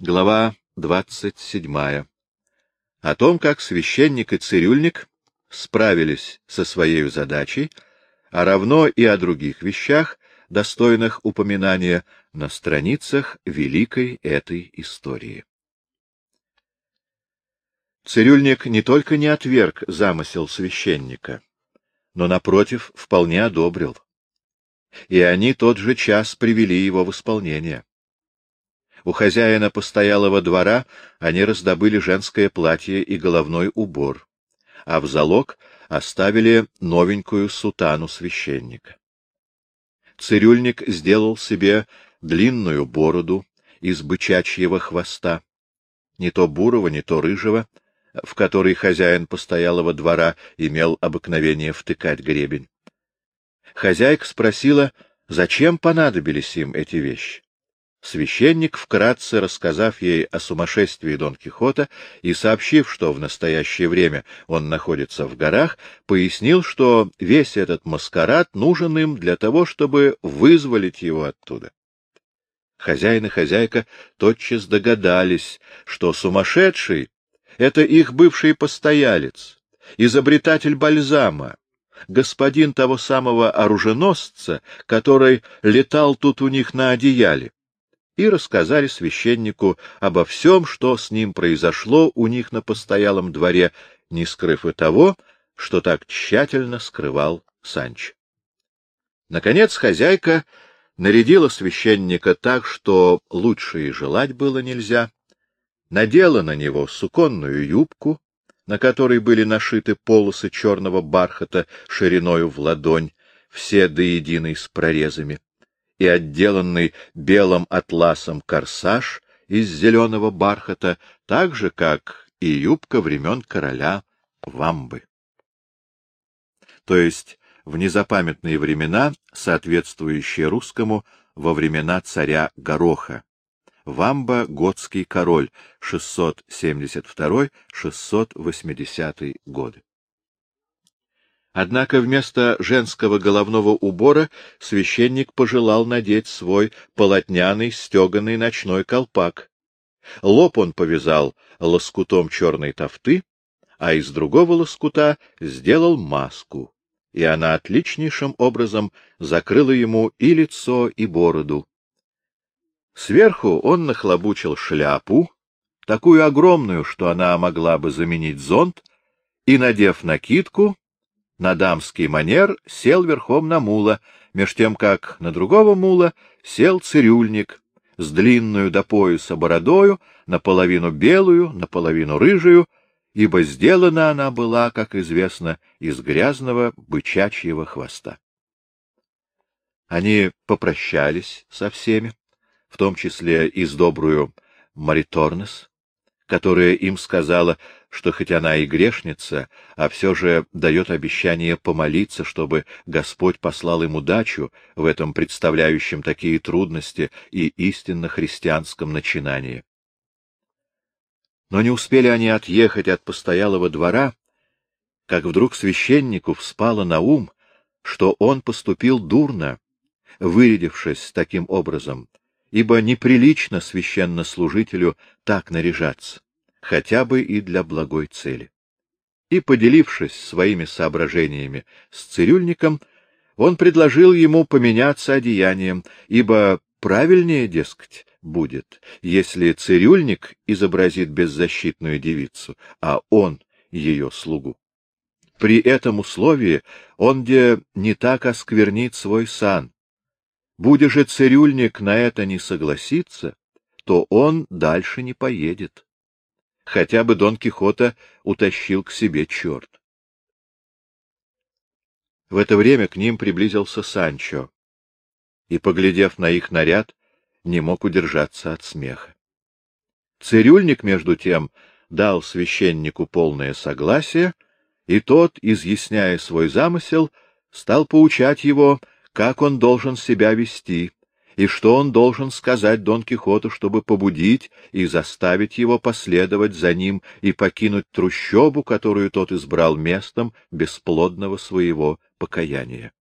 Глава двадцать седьмая. О том, как священник и цирюльник справились со своей задачей, а равно и о других вещах, достойных упоминания на страницах великой этой истории. Цирюльник не только не отверг замысел священника, но, напротив, вполне одобрил. И они тот же час привели его в исполнение. У хозяина постоялого двора они раздобыли женское платье и головной убор, а в залог оставили новенькую сутану священника. Цирюльник сделал себе длинную бороду из бычачьего хвоста, не то бурого, не то рыжего, в который хозяин постоялого двора имел обыкновение втыкать гребень. Хозяйка спросила, зачем понадобились им эти вещи. Священник, вкратце рассказав ей о сумасшествии Дон Кихота и сообщив, что в настоящее время он находится в горах, пояснил, что весь этот маскарад нужен им для того, чтобы вызволить его оттуда. Хозяин и хозяйка тотчас догадались, что сумасшедший — это их бывший постоялец, изобретатель бальзама, господин того самого оруженосца, который летал тут у них на одеяле и рассказали священнику обо всем, что с ним произошло у них на постоялом дворе, не скрыв и того, что так тщательно скрывал Санч. Наконец хозяйка нарядила священника так, что лучше и желать было нельзя, надела на него суконную юбку, на которой были нашиты полосы черного бархата шириною в ладонь, все до единой с прорезами, и отделанный белым атласом корсаж из зеленого бархата, так же, как и юбка времен короля Вамбы. То есть в незапамятные времена, соответствующие русскому во времена царя Гороха. Вамба — готский король, 672-680 годы. Однако вместо женского головного убора священник пожелал надеть свой полотняный стеганый ночной колпак. Лоб он повязал лоскутом черной тофты, а из другого лоскута сделал маску, и она отличнейшим образом закрыла ему и лицо, и бороду. Сверху он нахлобучил шляпу, такую огромную, что она могла бы заменить зонт, и, надев накидку, на дамский манер сел верхом на мула, меж тем как на другого мула сел цирюльник с длинную до пояса бородою, наполовину белую, наполовину рыжую, ибо сделана она была, как известно, из грязного бычачьего хвоста. Они попрощались со всеми, в том числе и с добрую Мариторнес, которая им сказала, что хоть она и грешница, а все же дает обещание помолиться, чтобы Господь послал им удачу в этом представляющем такие трудности и истинно христианском начинании. Но не успели они отъехать от постоялого двора, как вдруг священнику вспало на ум, что он поступил дурно, вырядившись таким образом, ибо неприлично священнослужителю так наряжаться хотя бы и для благой цели. И, поделившись своими соображениями с цирюльником, он предложил ему поменяться одеянием, ибо правильнее, дескать, будет, если цирюльник изобразит беззащитную девицу, а он — ее слугу. При этом условии он где не так осквернит свой сан. Буде же цирюльник на это не согласиться, то он дальше не поедет хотя бы Дон Кихота утащил к себе черт. В это время к ним приблизился Санчо и, поглядев на их наряд, не мог удержаться от смеха. Цирюльник, между тем, дал священнику полное согласие, и тот, изъясняя свой замысел, стал поучать его, как он должен себя вести, и что он должен сказать Дон Кихоту, чтобы побудить и заставить его последовать за ним и покинуть трущобу, которую тот избрал местом бесплодного своего покаяния.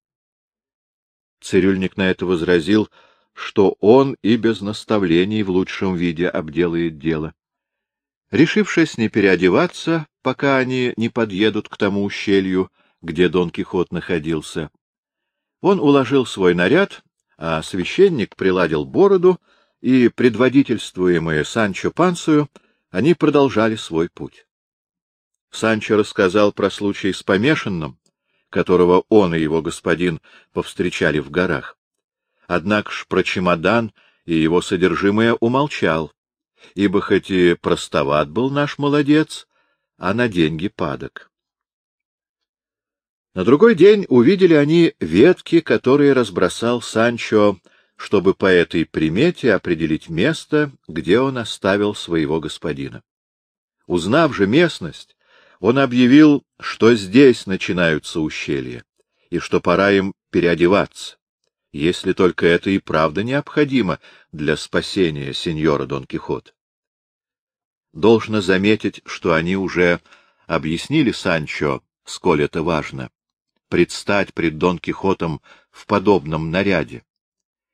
Цирюльник на это возразил, что он и без наставлений в лучшем виде обделает дело. Решившись не переодеваться, пока они не подъедут к тому ущелью, где Дон Кихот находился, он уложил свой наряд, а священник приладил бороду, и, предводительствуемые Санчо Пансою, они продолжали свой путь. Санчо рассказал про случай с помешанным, которого он и его господин повстречали в горах. Однако ж про чемодан и его содержимое умолчал, ибо хоть и простоват был наш молодец, а на деньги падок. На другой день увидели они ветки, которые разбросал Санчо, чтобы по этой примете определить место, где он оставил своего господина. Узнав же местность, он объявил, что здесь начинаются ущелья, и что пора им переодеваться, если только это и правда необходимо для спасения сеньора Дон Кихот. Должно заметить, что они уже объяснили Санчо, сколь это важно, предстать пред Дон Кихотом в подобном наряде,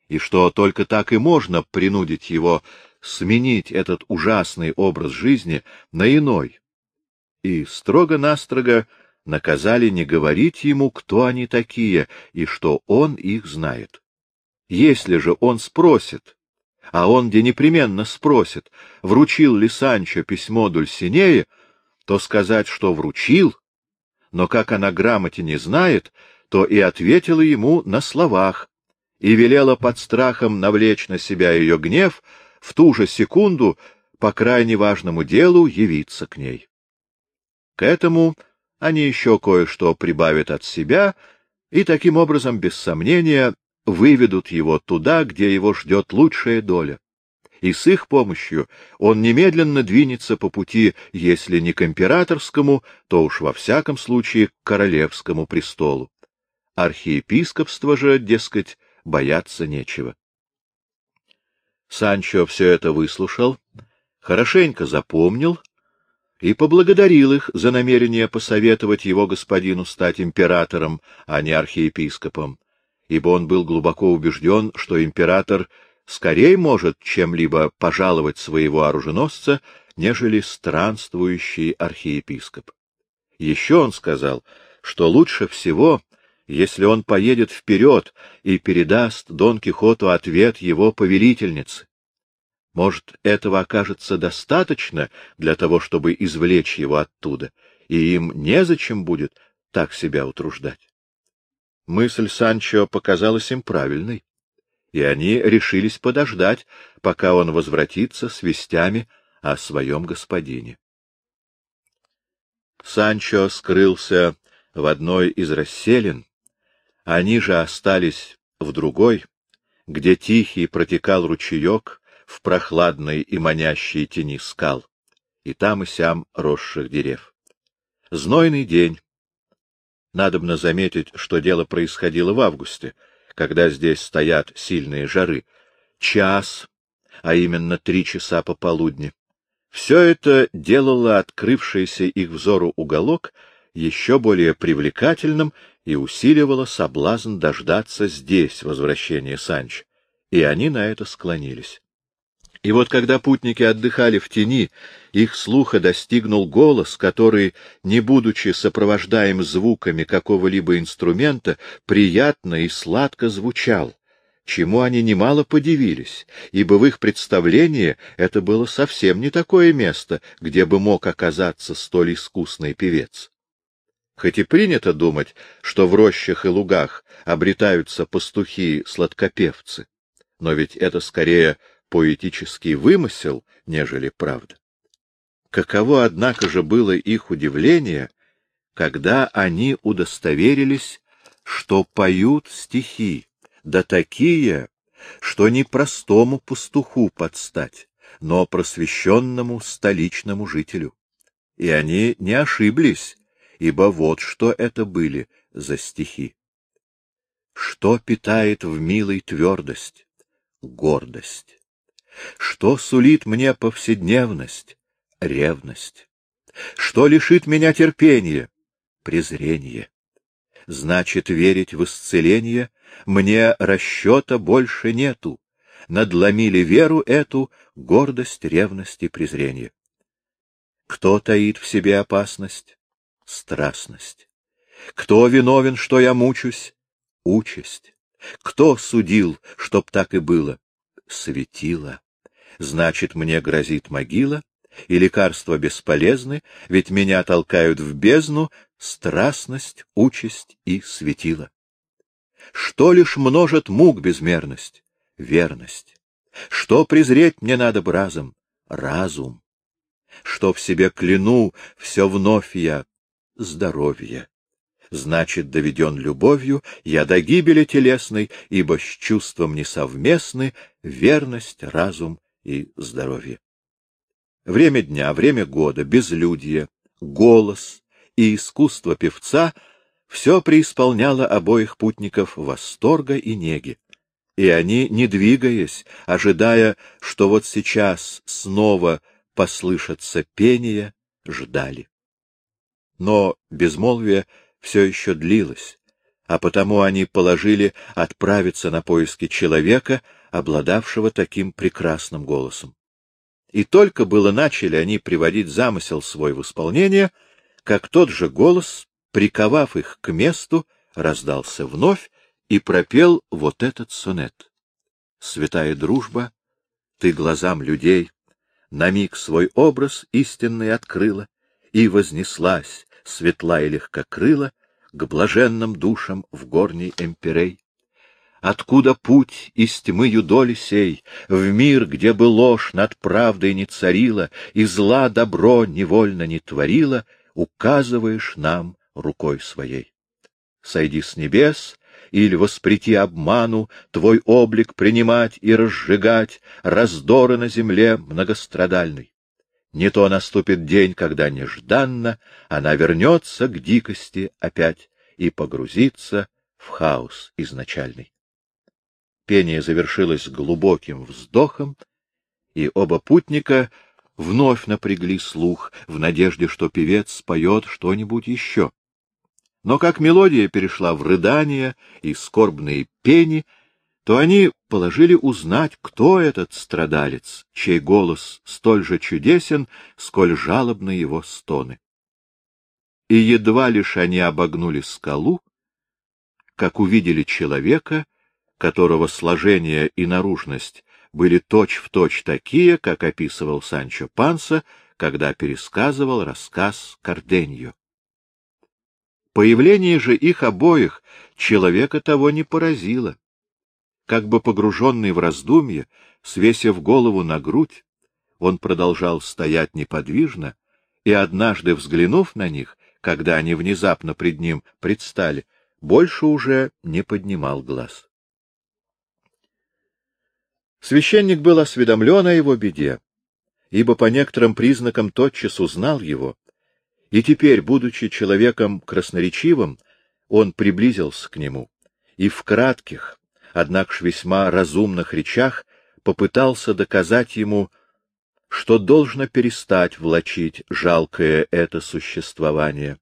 и что только так и можно принудить его сменить этот ужасный образ жизни на иной, и строго-настрого наказали не говорить ему, кто они такие и что он их знает. Если же он спросит, а он где непременно спросит, вручил ли Санчо письмо Дульсинее, то сказать, что вручил, но как она грамоте не знает, то и ответила ему на словах и велела под страхом навлечь на себя ее гнев в ту же секунду по крайне важному делу явиться к ней. К этому они еще кое-что прибавят от себя и таким образом, без сомнения, выведут его туда, где его ждет лучшая доля. И с их помощью он немедленно двинется по пути, если не к императорскому, то уж во всяком случае к королевскому престолу. Архиепископство же, дескать, бояться нечего. Санчо все это выслушал, хорошенько запомнил и поблагодарил их за намерение посоветовать его господину стать императором, а не архиепископом, ибо он был глубоко убежден, что император скорее может чем-либо пожаловать своего оруженосца, нежели странствующий архиепископ. Еще он сказал, что лучше всего, если он поедет вперед и передаст Дон Кихоту ответ его повелительницы, может, этого окажется достаточно для того, чтобы извлечь его оттуда, и им незачем будет так себя утруждать. Мысль Санчо показалась им правильной, и они решились подождать, пока он возвратится с вестями о своем господине. Санчо скрылся в одной из расселин, они же остались в другой, где тихий протекал ручеек, в прохладной и манящей тени скал, и там и сям росших дерев. Знойный день. Надобно заметить, что дело происходило в августе, когда здесь стоят сильные жары. Час, а именно три часа пополудни. Все это делало открывшийся их взору уголок еще более привлекательным и усиливало соблазн дождаться здесь возвращения Санч, и они на это склонились. И вот когда путники отдыхали в тени, их слуха достигнул голос, который, не будучи сопровождаем звуками какого-либо инструмента, приятно и сладко звучал, чему они немало подивились, ибо в их представлении это было совсем не такое место, где бы мог оказаться столь искусный певец. Хоть и принято думать, что в рощах и лугах обретаются пастухи-сладкопевцы, но ведь это скорее поэтический вымысел, нежели правда. Каково, однако же, было их удивление, когда они удостоверились, что поют стихи, да такие, что не простому пастуху подстать, но просвещенному столичному жителю. И они не ошиблись, ибо вот что это были за стихи. Что питает в милой твердость? Гордость. Что сулит мне повседневность? Ревность. Что лишит меня терпения? Презрение. Значит, верить в исцеление мне расчета больше нету. надломили веру эту, гордость, ревность и презрение. Кто таит в себе опасность? Страстность. Кто виновен, что я мучусь? Участь. Кто судил, чтоб так и было? Светило. Значит, мне грозит могила, и лекарства бесполезны, ведь меня толкают в бездну страстность, участь и светило. Что лишь множит мук безмерность? Верность. Что презреть мне надо бразом? Разум. Что в себе кляну, все вновь я — здоровье. Значит, доведен любовью, я до гибели телесной, ибо с чувством несовместны верность, разум и здоровье. Время дня, время года, безлюдье, голос и искусство певца — все преисполняло обоих путников восторга и неги. И они, не двигаясь, ожидая, что вот сейчас снова послышится пение, ждали. Но безмолвие все еще длилось, а потому они положили отправиться на поиски человека, обладавшего таким прекрасным голосом. И только было начали они приводить замысел свой в исполнение, как тот же голос приковав их к месту, раздался вновь и пропел вот этот сонет. Святая дружба, ты глазам людей на миг свой образ истинный открыла и вознеслась, светла и легкокрыла, к блаженным душам в горней эмпирей. Откуда путь из тьмы юдоли сей, в мир, где бы ложь над правдой не царила, и зла добро невольно не творила, указываешь нам рукой своей. Сойди с небес, или воспрети обману, твой облик принимать и разжигать раздоры на земле многострадальной. Не то наступит день, когда нежданно она вернется к дикости опять и погрузится в хаос изначальный. Пение завершилось глубоким вздохом, и оба путника вновь напрягли слух в надежде, что певец споет что-нибудь еще. Но как мелодия перешла в рыдания и скорбные пени, то они положили узнать, кто этот страдалец, чей голос столь же чудесен, сколь жалобны его стоны. И едва лишь они обогнули скалу, как увидели человека, которого сложение и наружность были точь-в-точь точь такие, как описывал Санчо Панса, когда пересказывал рассказ Карденью. Появление же их обоих человека того не поразило. Как бы погруженный в раздумье, свесив голову на грудь, он продолжал стоять неподвижно, и, однажды взглянув на них, когда они внезапно пред ним предстали, больше уже не поднимал глаз. Священник был осведомлен о его беде, ибо по некоторым признакам тотчас узнал его и теперь, будучи человеком красноречивым, он приблизился к нему и в кратких, однако весьма разумных речах попытался доказать ему, что должно перестать влачить жалкое это существование,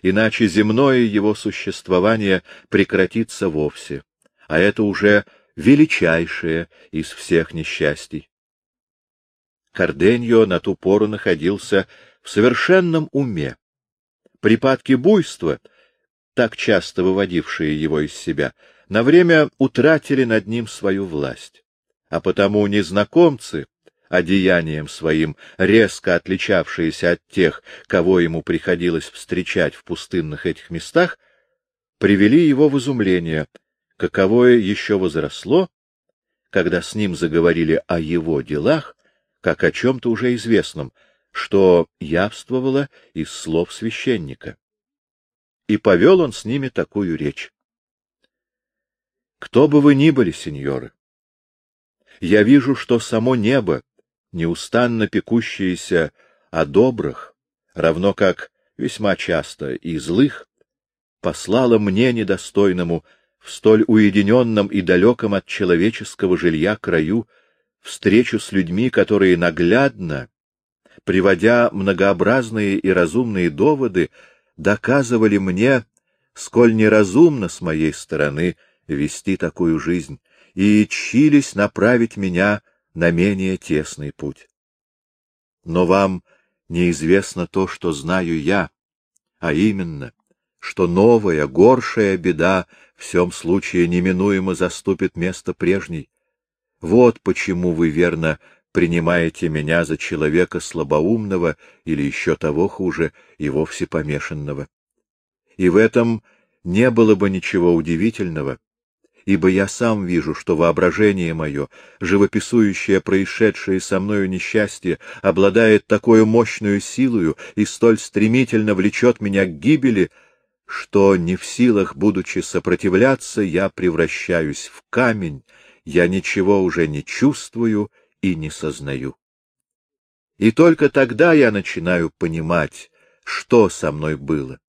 иначе земное его существование прекратится вовсе, а это уже величайшее из всех несчастий. Карденьо на ту пору находился в совершенном уме. Припадки буйства, так часто выводившие его из себя, на время утратили над ним свою власть. А потому незнакомцы, одеянием своим резко отличавшиеся от тех, кого ему приходилось встречать в пустынных этих местах, привели его в изумление, каковое еще возросло, когда с ним заговорили о его делах, как о чем-то уже известном, что явствовало из слов священника. И повел он с ними такую речь. Кто бы вы ни были, сеньоры, я вижу, что само небо, неустанно пекущееся о добрых, равно как весьма часто и злых, послало мне, недостойному, в столь уединенном и далеком от человеческого жилья краю, встречу с людьми, которые наглядно приводя многообразные и разумные доводы, доказывали мне, сколь неразумно с моей стороны вести такую жизнь, и чились направить меня на менее тесный путь. Но вам неизвестно то, что знаю я, а именно, что новая, горшая беда в всем случае неминуемо заступит место прежней. Вот почему вы верно принимаете меня за человека слабоумного или еще того хуже, и вовсе помешанного. И в этом не было бы ничего удивительного, ибо я сам вижу, что воображение мое, живописующее происшедшее со мною несчастье, обладает такой мощную силою и столь стремительно влечет меня к гибели, что не в силах, будучи сопротивляться, я превращаюсь в камень, я ничего уже не чувствую и не сознаю. И только тогда я начинаю понимать, что со мной было.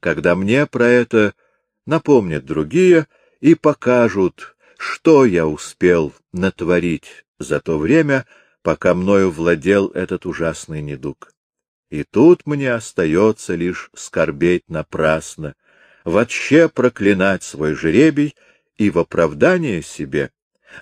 Когда мне про это напомнят другие и покажут, что я успел натворить за то время, пока мною владел этот ужасный недуг. И тут мне остается лишь скорбеть напрасно, вообще проклинать свой жребий и в оправдание себе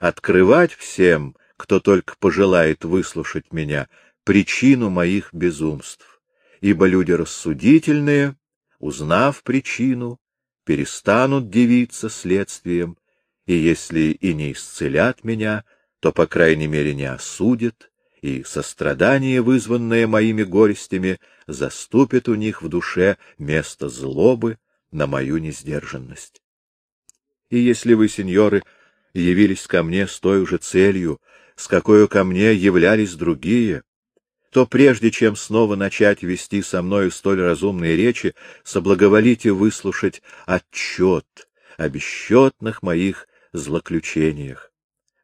открывать всем, кто только пожелает выслушать меня, причину моих безумств, ибо люди рассудительные, узнав причину, перестанут дивиться следствием, и если и не исцелят меня, то, по крайней мере, не осудят, и сострадание, вызванное моими горестями, заступит у них в душе место злобы на мою несдержанность. И если вы, сеньоры, явились ко мне с той же целью, с какой ко мне являлись другие, то прежде чем снова начать вести со мною столь разумные речи, соблаговолите выслушать отчет о бесчетных моих злоключениях.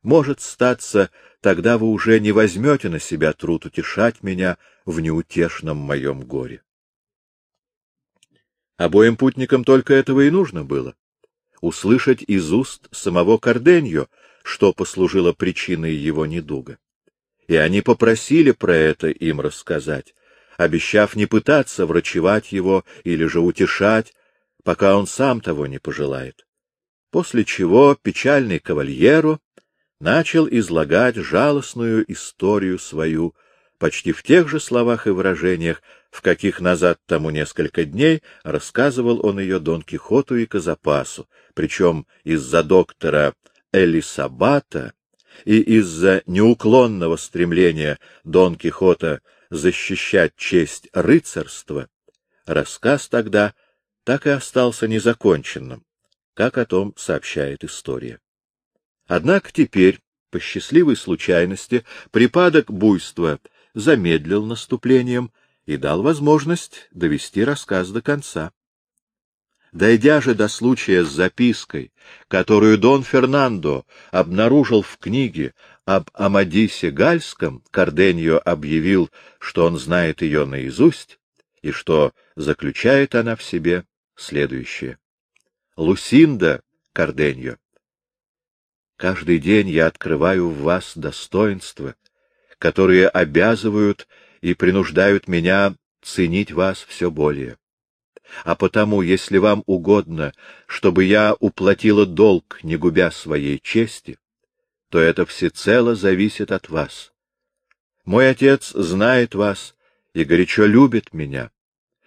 Может статься, тогда вы уже не возьмете на себя труд утешать меня в неутешном моем горе. Обоим путникам только этого и нужно было — услышать из уст самого Корденьо, что послужило причиной его недуга. И они попросили про это им рассказать, обещав не пытаться врачевать его или же утешать, пока он сам того не пожелает. После чего печальный кавальеро начал излагать жалостную историю свою, почти в тех же словах и выражениях, в каких назад тому несколько дней рассказывал он ее Дон Кихоту и Казапасу, причем из-за доктора Элисабата и из-за неуклонного стремления Дон Кихота защищать честь рыцарства, рассказ тогда так и остался незаконченным, как о том сообщает история. Однако теперь, по счастливой случайности, припадок буйства замедлил наступлением и дал возможность довести рассказ до конца. Дойдя же до случая с запиской, которую Дон Фернандо обнаружил в книге об Амадисе Гальском, Карденьо объявил, что он знает ее наизусть и что заключает она в себе следующее. Лусинда Карденьо. Каждый день я открываю в вас достоинства, которые обязывают и принуждают меня ценить вас все более. А потому, если вам угодно, чтобы я уплатила долг, не губя своей чести, то это всецело зависит от вас. Мой отец знает вас и горячо любит меня,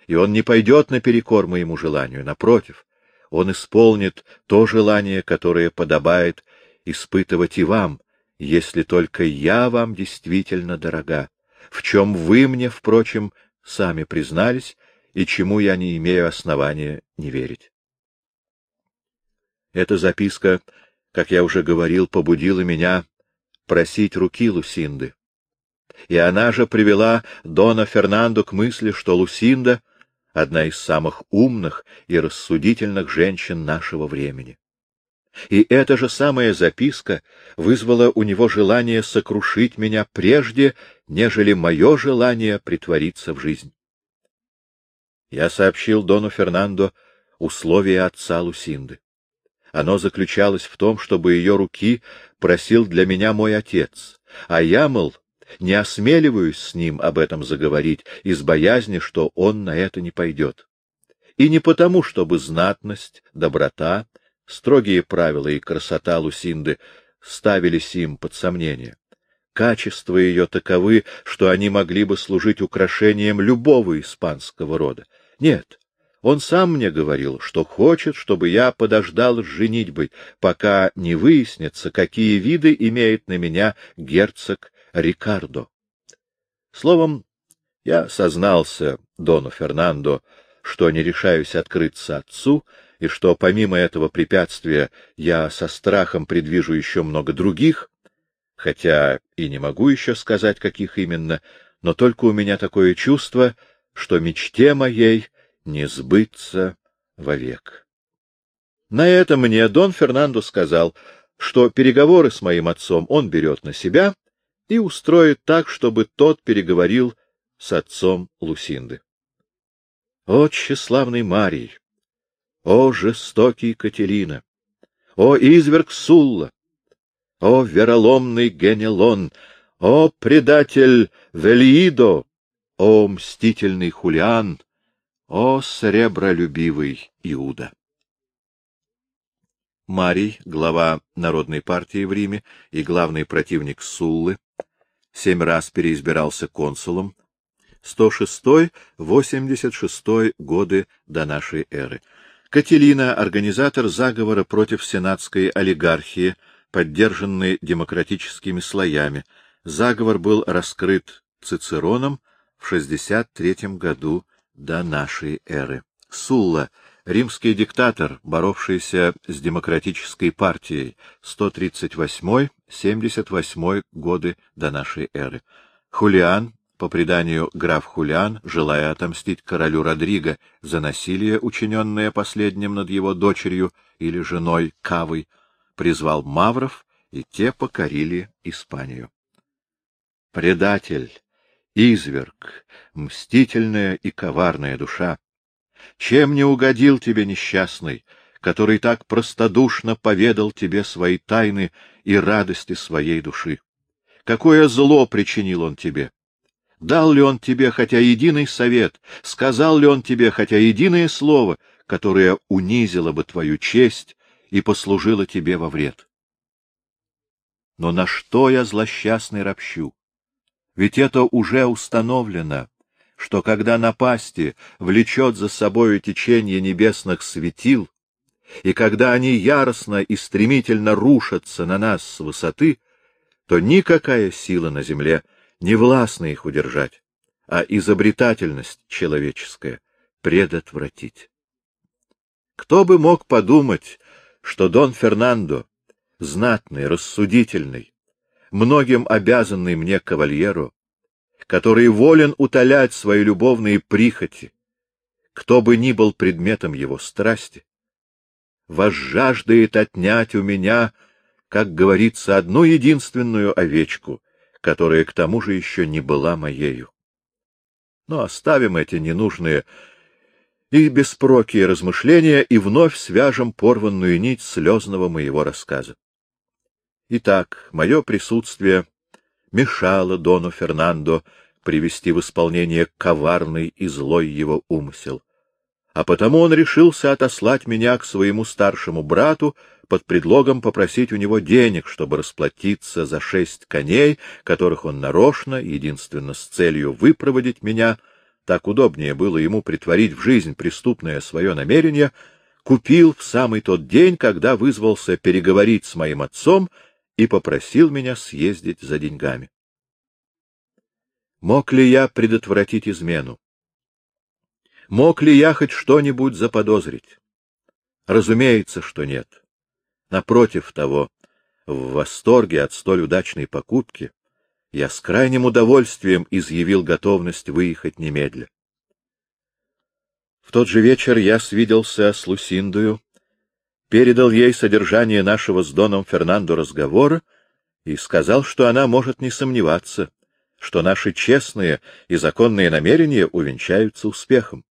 и он не пойдет наперекор моему желанию, напротив, он исполнит то желание, которое подобает испытывать и вам, если только я вам действительно дорога, в чем вы мне, впрочем, сами признались, и чему я не имею основания не верить. Эта записка, как я уже говорил, побудила меня просить руки Лусинды. И она же привела Дона Фернандо к мысли, что Лусинда — одна из самых умных и рассудительных женщин нашего времени. И эта же самая записка вызвала у него желание сокрушить меня прежде, нежели мое желание притвориться в жизнь. Я сообщил Дону Фернандо условия отца Лусинды. Оно заключалось в том, чтобы ее руки просил для меня мой отец, а я, мол, не осмеливаюсь с ним об этом заговорить из боязни, что он на это не пойдет. И не потому, чтобы знатность, доброта, Строгие правила и красота Лусинды ставились им под сомнение. Качества ее таковы, что они могли бы служить украшением любого испанского рода. Нет, он сам мне говорил, что хочет, чтобы я подождал с женитьбой, пока не выяснится, какие виды имеет на меня герцог Рикардо. Словом, я сознался Дону Фернандо, что не решаюсь открыться отцу, и что помимо этого препятствия я со страхом предвижу еще много других, хотя и не могу еще сказать, каких именно, но только у меня такое чувство, что мечте моей не сбыться вовек. На это мне Дон Фернандо сказал, что переговоры с моим отцом он берет на себя и устроит так, чтобы тот переговорил с отцом Лусинды. О, тщеславный Марий! О, жестокий Катерина! О, изверг Сулла! О, вероломный Генелон! О, предатель Велиидо! О, мстительный Хулиан! О, сребролюбивый Иуда! Марий, глава Народной партии в Риме и главный противник Суллы, семь раз переизбирался консулом, 106-86 годы до нашей эры. Кателина — организатор заговора против сенатской олигархии, поддержанный демократическими слоями. Заговор был раскрыт Цицероном в 63 году до нашей эры. Сулла — римский диктатор, боровшийся с демократической партией, 138-78 годы до нашей эры. Хулиан по преданию, граф Хулиан, желая отомстить королю Родриго за насилие, учиненное последним над его дочерью или женой Кавой, призвал мавров, и те покорили Испанию. Предатель, изверг, мстительная и коварная душа, чем не угодил тебе несчастный, который так простодушно поведал тебе свои тайны и радости своей души? Какое зло причинил он тебе? Дал ли он тебе хотя единый совет, сказал ли он тебе хотя единое слово, которое унизило бы твою честь и послужило тебе во вред? Но на что я злосчастный ропщу? Ведь это уже установлено, что когда напасти влечет за собою течение небесных светил, и когда они яростно и стремительно рушатся на нас с высоты, то никакая сила на земле — не властно их удержать, а изобретательность человеческая предотвратить. Кто бы мог подумать, что Дон Фернандо, знатный, рассудительный, многим обязанный мне кавальеру, который волен утолять свои любовные прихоти, кто бы ни был предметом его страсти, возжаждает отнять у меня, как говорится, одну единственную овечку, которая к тому же еще не была моею. Но оставим эти ненужные и беспрокие размышления и вновь свяжем порванную нить слезного моего рассказа. Итак, мое присутствие мешало Дону Фернандо привести в исполнение коварный и злой его умысел, а потому он решился отослать меня к своему старшему брату, под предлогом попросить у него денег, чтобы расплатиться за шесть коней, которых он нарочно, единственно с целью выпроводить меня, так удобнее было ему притворить в жизнь преступное свое намерение, купил в самый тот день, когда вызвался переговорить с моим отцом и попросил меня съездить за деньгами. Мог ли я предотвратить измену? Мог ли я хоть что-нибудь заподозрить? Разумеется, что нет. Напротив того, в восторге от столь удачной покупки, я с крайним удовольствием изъявил готовность выехать немедля. В тот же вечер я свиделся с Лусиндою, передал ей содержание нашего с Доном Фернандо разговора и сказал, что она может не сомневаться, что наши честные и законные намерения увенчаются успехом.